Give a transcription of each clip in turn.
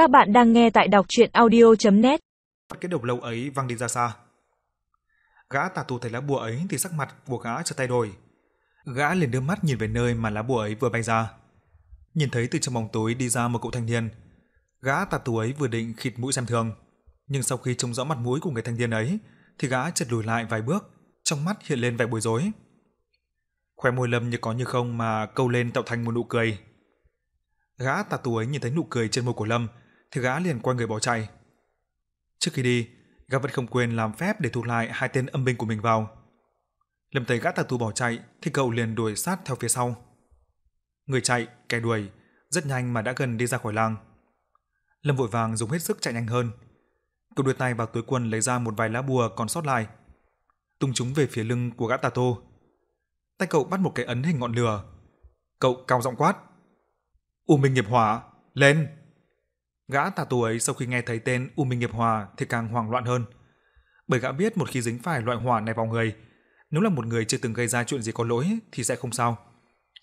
Các bạn đang nghe tại đọc chuyện audio.net Cái đầu lâu ấy văng đi ra xa. Gã tà tu thấy lá bùa ấy thì sắc mặt của gã trở tay đổi. Gã liền đưa mắt nhìn về nơi mà lá bùa ấy vừa bay ra. Nhìn thấy từ trong bóng tối đi ra một cậu thanh niên. Gã tà tu ấy vừa định khịt mũi xem thường. Nhưng sau khi trông rõ mặt mũi của người thanh niên ấy thì gã chợt lùi lại vài bước, trong mắt hiện lên vẻ bối rối. Khóe môi Lâm như có như không mà câu lên tạo thành một nụ cười. Gã tà tù ấy nhìn thấy nụ cười trên môi của Lâm thì gã liền quay người bỏ chạy. Trước khi đi, gã vẫn không quên làm phép để thu lại hai tên âm binh của mình vào. Lâm thấy gã tà tù bỏ chạy thì cậu liền đuổi sát theo phía sau. Người chạy, kẻ đuổi, rất nhanh mà đã gần đi ra khỏi làng. Lâm vội vàng dùng hết sức chạy nhanh hơn. Cậu đưa tay vào túi quần lấy ra một vài lá bùa còn sót lại, tung chúng về phía lưng của gã tà tô. Tay cậu bắt một cái ấn hình ngọn lửa. Cậu cao giọng quát: "U Minh Nghiệp Hỏa, lên!" Gã tà tù ấy sau khi nghe thấy tên U Minh Nghiệp Hỏa thì càng hoảng loạn hơn. Bởi gã biết một khi dính phải loại hỏa này vào người, nếu là một người chưa từng gây ra chuyện gì có lỗi thì sẽ không sao.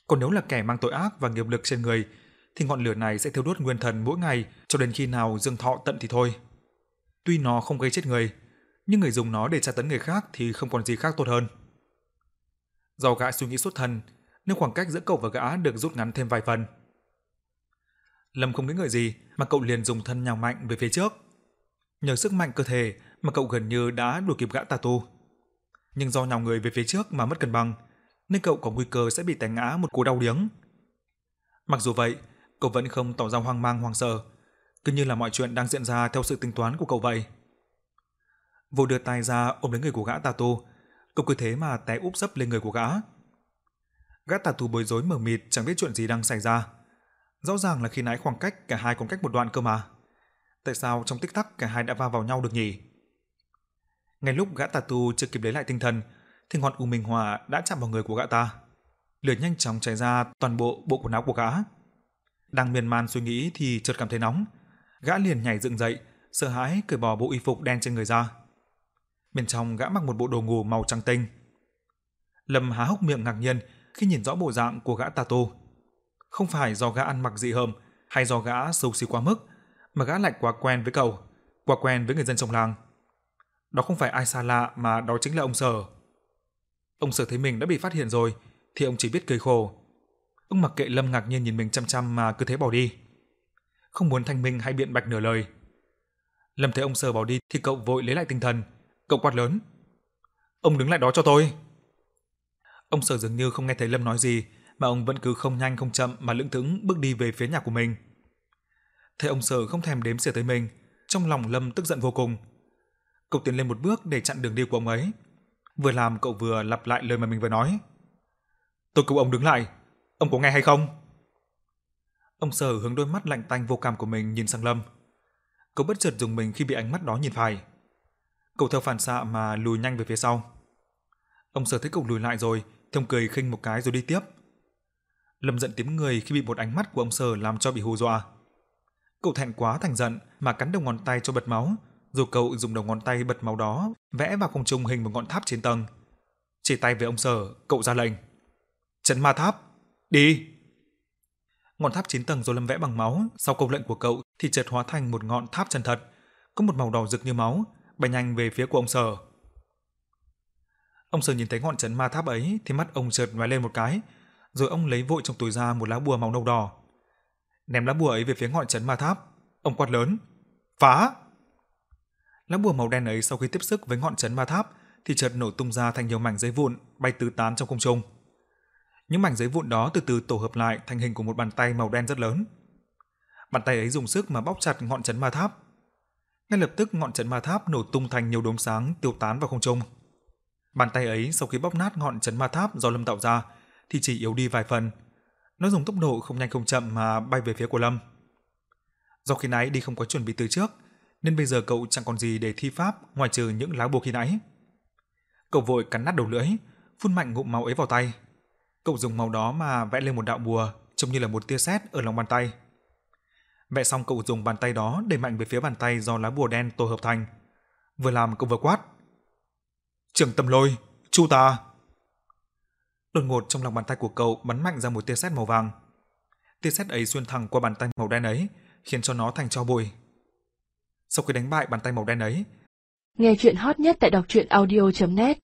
Còn nếu là kẻ mang tội ác và nghiệp lực trên người thì ngọn lửa này sẽ thiêu đốt nguyên thần mỗi ngày cho đến khi nào dương thọ tận thì thôi. Tuy nó không gây chết người, nhưng người dùng nó để tra tấn người khác thì không còn gì khác tốt hơn. Do gã suy nghĩ xuất thần, nên khoảng cách giữa cậu và gã được rút ngắn thêm vài phần. Lâm không nghĩ ngợi gì mà cậu liền dùng thân nhào mạnh về phía trước. Nhờ sức mạnh cơ thể mà cậu gần như đã đuổi kịp gã tà tu. Nhưng do nhào người về phía trước mà mất cân bằng, nên cậu có nguy cơ sẽ bị té ngã một cú đau điếng. Mặc dù vậy, cậu vẫn không tỏ ra hoang mang hoang sợ, cứ như là mọi chuyện đang diễn ra theo sự tính toán của cậu vậy. Vô đưa tay ra ôm lấy người của gã tà tu, cậu cứ thế mà té úp sấp lên người của gã. Gã tà tu bối rối mở mịt chẳng biết chuyện gì đang xảy ra. Rõ ràng là khi nãy khoảng cách cả hai còn cách một đoạn cơ mà. Tại sao trong tích tắc cả hai đã va vào nhau được nhỉ? Ngay lúc gã tà tu chưa kịp lấy lại tinh thần, thì ngọn u minh hỏa đã chạm vào người của gã ta. Lửa nhanh chóng cháy ra toàn bộ bộ quần áo của gã. Đang miên man suy nghĩ thì chợt cảm thấy nóng. Gã liền nhảy dựng dậy, sợ hãi cởi bỏ bộ y phục đen trên người ra. Bên trong gã mặc một bộ đồ ngủ màu trắng tinh. Lâm há hốc miệng ngạc nhiên khi nhìn rõ bộ dạng của gã tà tu. Không phải do gã ăn mặc dị hợm hay do gã xấu xí quá mức, mà gã lại quá quen với cậu, quá quen với người dân trong làng. Đó không phải ai xa lạ mà đó chính là ông Sở. Ông Sở thấy mình đã bị phát hiện rồi thì ông chỉ biết cười khổ. Ông mặc kệ Lâm ngạc nhiên nhìn mình chăm chăm mà cứ thế bỏ đi. Không muốn thanh minh hay biện bạch nửa lời. Lâm thấy ông Sở bỏ đi thì cậu vội lấy lại tinh thần, cậu quát lớn. Ông đứng lại đó cho tôi. Ông Sở dường như không nghe thấy Lâm nói gì, mà ông vẫn cứ không nhanh không chậm mà lững thững bước đi về phía nhà của mình. Thấy ông Sở không thèm đếm xỉa tới mình, trong lòng Lâm tức giận vô cùng. Cậu tiến lên một bước để chặn đường đi của ông ấy. Vừa làm cậu vừa lặp lại lời mà mình vừa nói. Tôi cứu ông đứng lại, ông có nghe hay không? Ông Sở hướng đôi mắt lạnh tanh vô cảm của mình nhìn sang Lâm. Cậu bất chợt dùng mình khi bị ánh mắt đó nhìn phải. Cậu theo phản xạ mà lùi nhanh về phía sau. Ông Sở thấy cậu lùi lại rồi, thong cười khinh một cái rồi đi tiếp. Lâm giận tím người khi bị một ánh mắt của ông Sở làm cho bị hù dọa. Cậu thẹn quá thành giận mà cắn đầu ngón tay cho bật máu, rồi cậu dùng đầu ngón tay bật máu đó vẽ vào không trung hình một ngọn tháp trên tầng. Chỉ tay về ông Sở, cậu ra lệnh. Chấn ma tháp, đi! Ngọn tháp chín tầng do Lâm vẽ bằng máu, sau câu lệnh của cậu thì chợt hóa thành một ngọn tháp chân thật, có một màu đỏ rực như máu, bay nhanh về phía của ông Sở. Ông Sở nhìn thấy ngọn chấn ma tháp ấy thì mắt ông chợt lóe lên một cái, rồi ông lấy vội trong túi ra một lá bùa màu nâu đỏ. Ném lá bùa ấy về phía ngọn chấn ma tháp, ông quát lớn: "Phá!" Lá bùa màu đen ấy sau khi tiếp sức với ngọn chấn ma tháp thì chợt nổ tung ra thành nhiều mảnh giấy vụn bay tứ tán trong không trung. Những mảnh giấy vụn đó từ từ tổ hợp lại thành hình của một bàn tay màu đen rất lớn. Bàn tay ấy dùng sức mà bóp chặt ngọn chấn ma tháp. Ngay lập tức ngọn chấn ma tháp nổ tung thành nhiều đốm sáng tiêu tán vào không trung. Bàn tay ấy sau khi bóp nát ngọn chấn ma tháp do Lâm tạo ra thì chỉ yếu đi vài phần. Nó dùng tốc độ không nhanh không chậm mà bay về phía của Lâm. Do khi nãy đi không có chuẩn bị từ trước, nên bây giờ cậu chẳng còn gì để thi pháp ngoài trừ những lá bùa khi nãy. Cậu vội cắn nát đầu lưỡi, phun mạnh ngụm máu ấy vào tay. Cậu dùng màu đó mà vẽ lên một đạo bùa, trông như là một tia sét ở lòng bàn tay. Vẽ xong cậu dùng bàn tay đó đẩy mạnh về phía bàn tay do lá bùa đen tổ hợp thành. Vừa làm cậu vừa quát. Trường tâm lôi, chu ta. Đột ngột trong lòng bàn tay của cậu bắn mạnh ra một tia sét màu vàng. Tia sét ấy xuyên thẳng qua bàn tay màu đen ấy, khiến cho nó thành tro bụi. Sau khi đánh bại bàn tay màu đen ấy, nghe chuyện hot nhất tại đọc truyện audio.net